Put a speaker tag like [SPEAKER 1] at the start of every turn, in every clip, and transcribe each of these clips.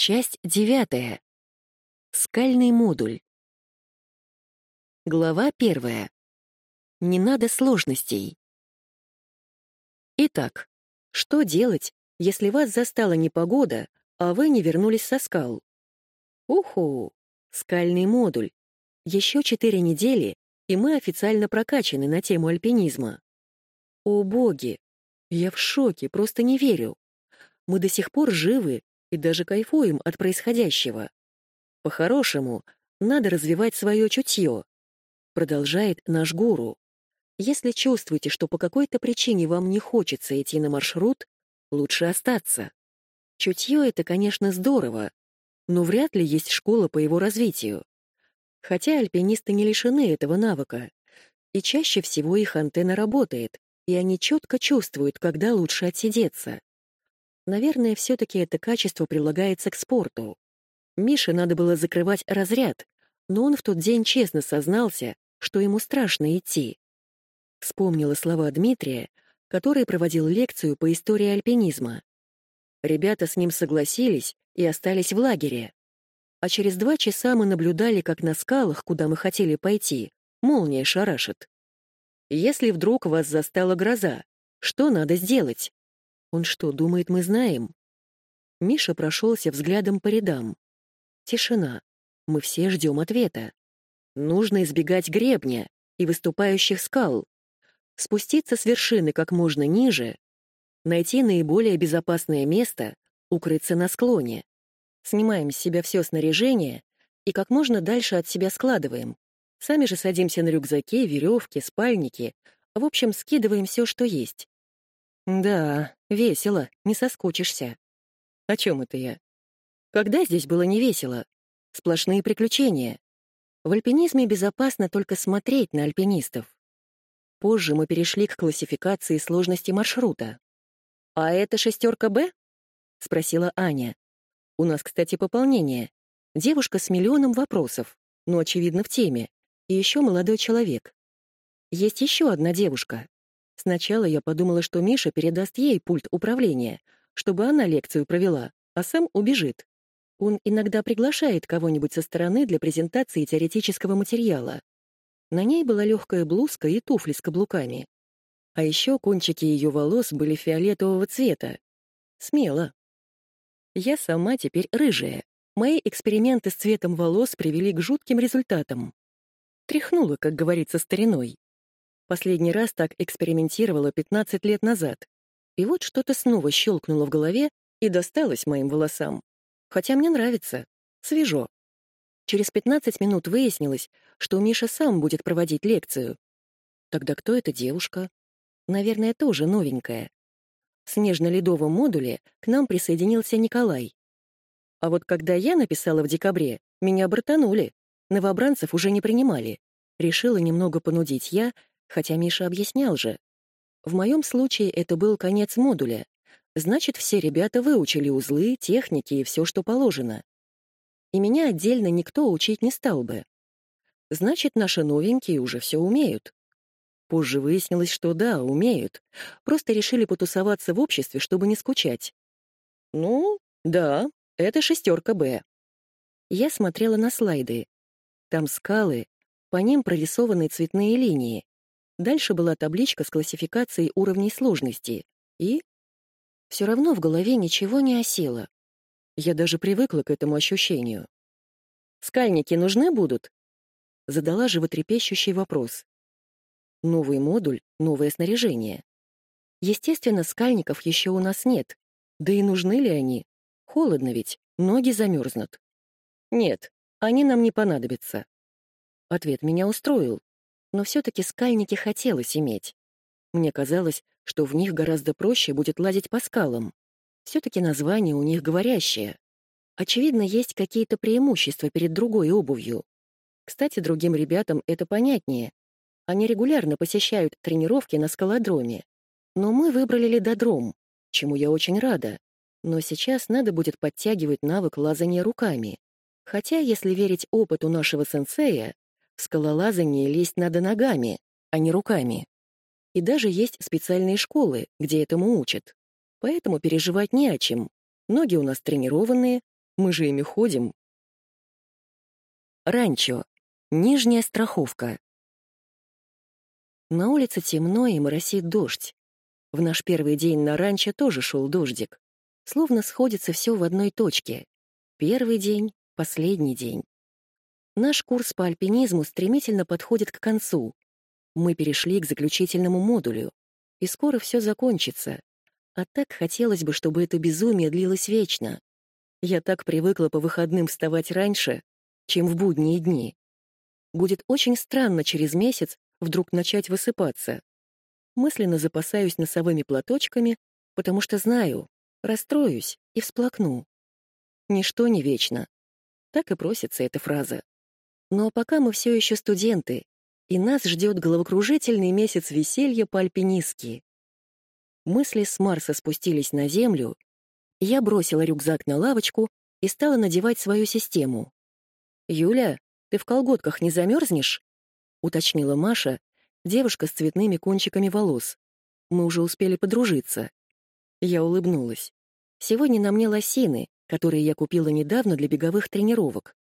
[SPEAKER 1] Часть девятая. Скальный модуль. Глава первая. Не надо сложностей. Итак, что делать, если вас застала непогода, а вы не вернулись со скал? Уху! Скальный модуль. Еще четыре недели, и мы официально прокачаны на тему альпинизма. О боги! Я в шоке, просто не верю. Мы до сих пор живы и даже кайфуем от происходящего. По-хорошему, надо развивать свое чутье, продолжает наш гуру. Если чувствуете, что по какой-то причине вам не хочется идти на маршрут, лучше остаться. Чутье — это, конечно, здорово, но вряд ли есть школа по его развитию. Хотя альпинисты не лишены этого навыка, и чаще всего их антенна работает, и они четко чувствуют, когда лучше отсидеться. Наверное, все-таки это качество прилагается к спорту. Мише надо было закрывать разряд, но он в тот день честно сознался, что ему страшно идти. Вспомнила слова Дмитрия, который проводил лекцию по истории альпинизма. Ребята с ним согласились и остались в лагере. А через два часа мы наблюдали, как на скалах, куда мы хотели пойти, молния шарашит. Если вдруг вас застала гроза, что надо сделать? Он что, думает, мы знаем? Миша прошелся взглядом по рядам. Тишина. Мы все ждем ответа. Нужно избегать гребня и выступающих скал. Спуститься с вершины как можно ниже, найти наиболее безопасное место, укрыться на склоне. Снимаем с себя все снаряжение и как можно дальше от себя складываем. Сами же садимся на рюкзаки, веревки, спальники. В общем, скидываем все, что есть. Да, весело, не соскучишься. О чем это я? Когда здесь было не весело? Сплошные приключения. В альпинизме безопасно только смотреть на альпинистов. Позже мы перешли к классификации сложности маршрута. «А это шестерка Б?» — спросила Аня. «У нас, кстати, пополнение. Девушка с миллионом вопросов, но, очевидно, в теме. И еще молодой человек. Есть еще одна девушка. Сначала я подумала, что Миша передаст ей пульт управления, чтобы она лекцию провела, а сам убежит. Он иногда приглашает кого-нибудь со стороны для презентации теоретического материала. На ней была легкая блузка и туфли с каблуками. А еще кончики ее волос были фиолетового цвета. Смело. Я сама теперь рыжая. Мои эксперименты с цветом волос привели к жутким результатам. Тряхнула, как говорится, стариной. Последний раз так экспериментировала 15 лет назад. И вот что-то снова щелкнуло в голове и досталось моим волосам. Хотя мне нравится. Свежо. Через 15 минут выяснилось, что Миша сам будет проводить лекцию. Тогда кто эта девушка? Наверное, тоже новенькая. В снежно-ледовом модуле к нам присоединился Николай. А вот когда я написала в декабре, меня бортанули. Новобранцев уже не принимали. Решила немного понудить я Хотя Миша объяснял же. В моем случае это был конец модуля. Значит, все ребята выучили узлы, техники и все, что положено. И меня отдельно никто учить не стал бы. Значит, наши новенькие уже все умеют. Позже выяснилось, что да, умеют. Просто решили потусоваться в обществе, чтобы не скучать. Ну, да, это шестерка Б. Я смотрела на слайды. Там скалы, по ним прорисованы цветные линии. Дальше была табличка с классификацией уровней сложности. И все равно в голове ничего не осело. Я даже привыкла к этому ощущению. «Скальники нужны будут?» Задала животрепещущий вопрос. Новый модуль, новое снаряжение. Естественно, скальников еще у нас нет. Да и нужны ли они? Холодно ведь, ноги замерзнут. Нет, они нам не понадобятся. Ответ меня устроил но все-таки скальники хотелось иметь. Мне казалось, что в них гораздо проще будет лазить по скалам. Все-таки название у них говорящее. Очевидно, есть какие-то преимущества перед другой обувью. Кстати, другим ребятам это понятнее. Они регулярно посещают тренировки на скалодроме. Но мы выбрали ледодром, чему я очень рада. Но сейчас надо будет подтягивать навык лазания руками. Хотя, если верить опыту нашего сенсея, в скалолазание лезть надо ногами, а не руками. И даже есть специальные школы, где этому учат. Поэтому переживать не о чем. Ноги у нас тренированные, Мы же ими ходим. Ранчо. Нижняя страховка. На улице темно и моросит дождь. В наш первый день на ранчо тоже шел дождик. Словно сходится все в одной точке. Первый день, последний день. Наш курс по альпинизму стремительно подходит к концу. Мы перешли к заключительному модулю, и скоро все закончится. А так хотелось бы, чтобы это безумие длилось вечно. Я так привыкла по выходным вставать раньше, чем в будние дни. Будет очень странно через месяц вдруг начать высыпаться. Мысленно запасаюсь носовыми платочками, потому что знаю, расстроюсь и всплакну. Ничто не вечно. Так и просится эта фраза. Но пока мы все еще студенты, и нас ждет головокружительный месяц веселья по-альпинистски. Мысли с Марса спустились на Землю, я бросила рюкзак на лавочку и стала надевать свою систему. «Юля, ты в колготках не замерзнешь?» — уточнила Маша, девушка с цветными кончиками волос. Мы уже успели подружиться. Я улыбнулась. Сегодня на мне лосины, которые я купила недавно для беговых тренировок.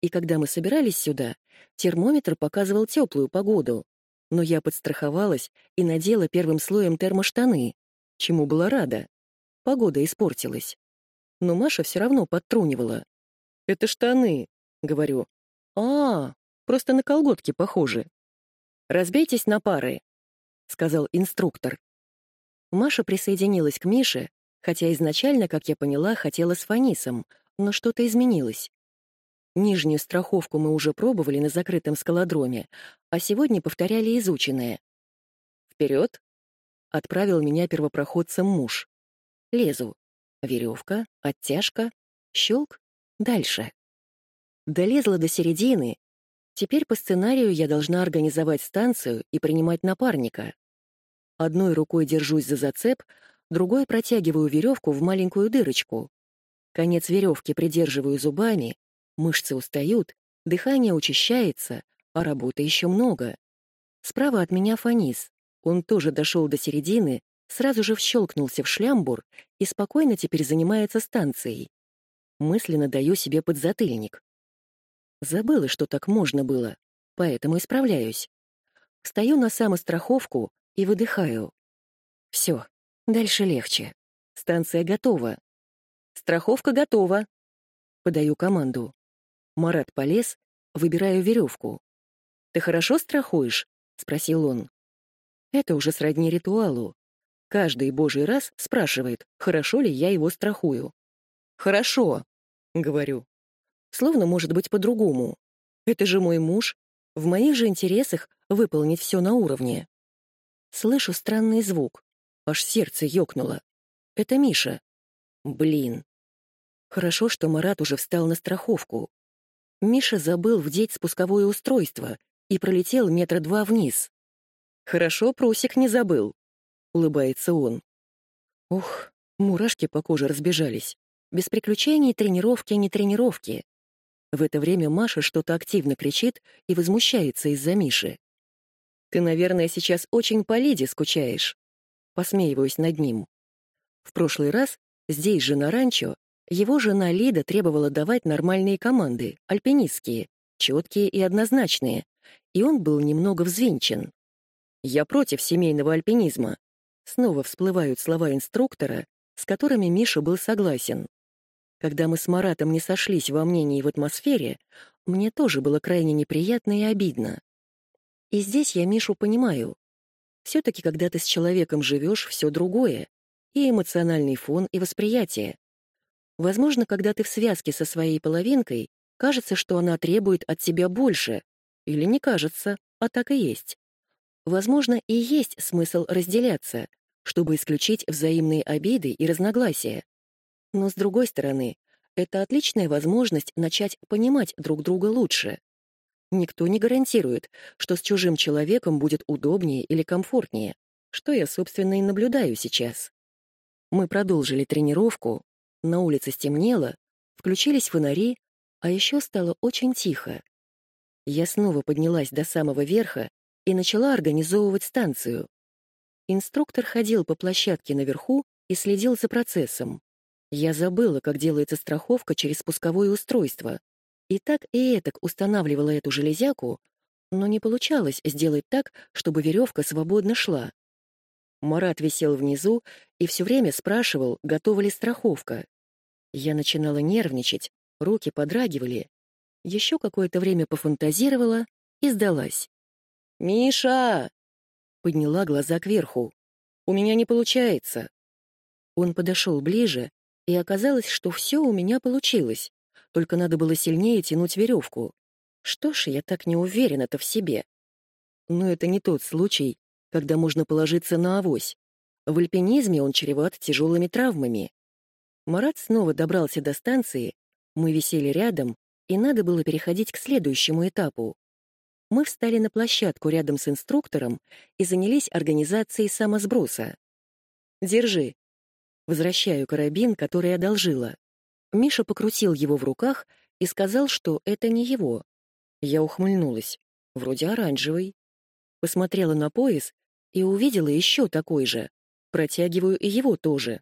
[SPEAKER 1] И когда мы собирались сюда, термометр показывал теплую погоду. Но я подстраховалась и надела первым слоем термоштаны, чему была рада. Погода испортилась. Но Маша все равно подтрунивала. «Это штаны», — говорю. «А, просто на колготки похожи». «Разбейтесь на пары», — сказал инструктор. Маша присоединилась к Мише, хотя изначально, как я поняла, хотела с Фанисом, но что-то изменилось. Нижнюю страховку мы уже пробовали на закрытом скалодроме, а сегодня повторяли изученное. «Вперед!» — отправил меня первопроходцем муж. Лезу. Веревка, оттяжка, щелк, дальше. Долезла до середины. Теперь по сценарию я должна организовать станцию и принимать напарника. Одной рукой держусь за зацеп, другой протягиваю веревку в маленькую дырочку. Конец веревки придерживаю зубами, Мышцы устают, дыхание учащается, а работы еще много. Справа от меня Фанис. Он тоже дошел до середины, сразу же вщелкнулся в шлямбур и спокойно теперь занимается станцией. Мысленно даю себе подзатыльник. Забыла, что так можно было, поэтому исправляюсь. Встаю на самостраховку и выдыхаю. Все, дальше легче. Станция готова. Страховка готова. Подаю команду. Марат полез, выбирая веревку. «Ты хорошо страхуешь?» — спросил он. Это уже сродни ритуалу. Каждый божий раз спрашивает, хорошо ли я его страхую. «Хорошо», — говорю. Словно может быть по-другому. Это же мой муж. В моих же интересах выполнить все на уровне. Слышу странный звук. Аж сердце ёкнуло. Это Миша. Блин. Хорошо, что Марат уже встал на страховку. Миша забыл вдеть спусковое устройство и пролетел метра два вниз. «Хорошо, Прусик не забыл», — улыбается он. Ух, мурашки по коже разбежались. Без приключений тренировки не тренировки. В это время Маша что-то активно кричит и возмущается из-за Миши. «Ты, наверное, сейчас очень по Лиде скучаешь», — посмеиваюсь над ним. В прошлый раз здесь же на ранчо его жена Лида требовала давать нормальные команды, альпинистские, четкие и однозначные, и он был немного взвинчен. «Я против семейного альпинизма». Снова всплывают слова инструктора, с которыми Миша был согласен. Когда мы с Маратом не сошлись во мнении в атмосфере, мне тоже было крайне неприятно и обидно. И здесь я Мишу понимаю. Все-таки, когда ты с человеком живешь, все другое. И эмоциональный фон, и восприятие. Возможно, когда ты в связке со своей половинкой, кажется, что она требует от тебя больше. Или не кажется, а так и есть. Возможно, и есть смысл разделяться, чтобы исключить взаимные обиды и разногласия. Но, с другой стороны, это отличная возможность начать понимать друг друга лучше. Никто не гарантирует, что с чужим человеком будет удобнее или комфортнее, что я, собственно, и наблюдаю сейчас. Мы продолжили тренировку, на улице стемнело, включились фонари, а еще стало очень тихо. Я снова поднялась до самого верха и начала организовывать станцию. Инструктор ходил по площадке наверху и следил за процессом. Я забыла, как делается страховка через спусковое устройство. И так и этак устанавливала эту железяку, но не получалось сделать так, чтобы веревка свободно шла. Марат висел внизу и все время спрашивал, готова ли страховка. Я начинала нервничать, руки подрагивали. Еще какое-то время пофантазировала и сдалась. «Миша!» — подняла глаза кверху. «У меня не получается». Он подошел ближе, и оказалось, что все у меня получилось, только надо было сильнее тянуть веревку. Что ж, я так не уверена-то в себе. Но это не тот случай, когда можно положиться на авось. В альпинизме он чреват тяжелыми травмами. Марат снова добрался до станции, мы висели рядом, и надо было переходить к следующему этапу. Мы встали на площадку рядом с инструктором и занялись организацией самосброса. «Держи». Возвращаю карабин, который одолжила. Миша покрутил его в руках и сказал, что это не его. Я ухмыльнулась. Вроде оранжевый. Посмотрела на пояс и увидела еще такой же. Протягиваю и его тоже.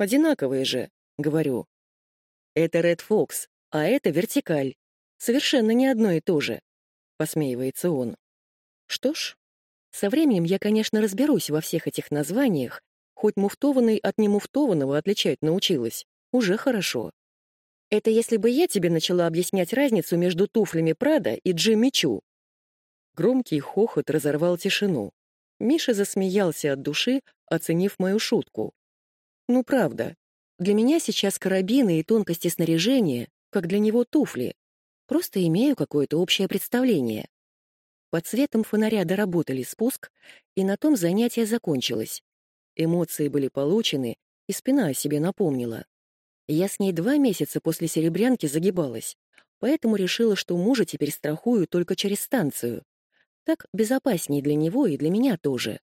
[SPEAKER 1] Одинаковые же, говорю. Это Red Fox, а это вертикаль. Совершенно не одно и то же. Посмеивается он. Что ж, со временем я, конечно, разберусь во всех этих названиях, хоть муфтованный от немуфтованного отличать научилась. Уже хорошо. Это если бы я тебе начала объяснять разницу между туфлями Прада и Джимми Чу. Громкий хохот разорвал тишину. Миша засмеялся от души, оценив мою шутку. Ну правда, для меня сейчас карабины и тонкости снаряжения, как для него туфли. Просто имею какое-то общее представление. Под светом фонаря доработали спуск, и на том занятие закончилось. Эмоции были получены, и спина о себе напомнила. Я с ней два месяца после серебрянки загибалась, поэтому решила, что мужа теперь страхую только через станцию. Так безопаснее для него и для меня тоже.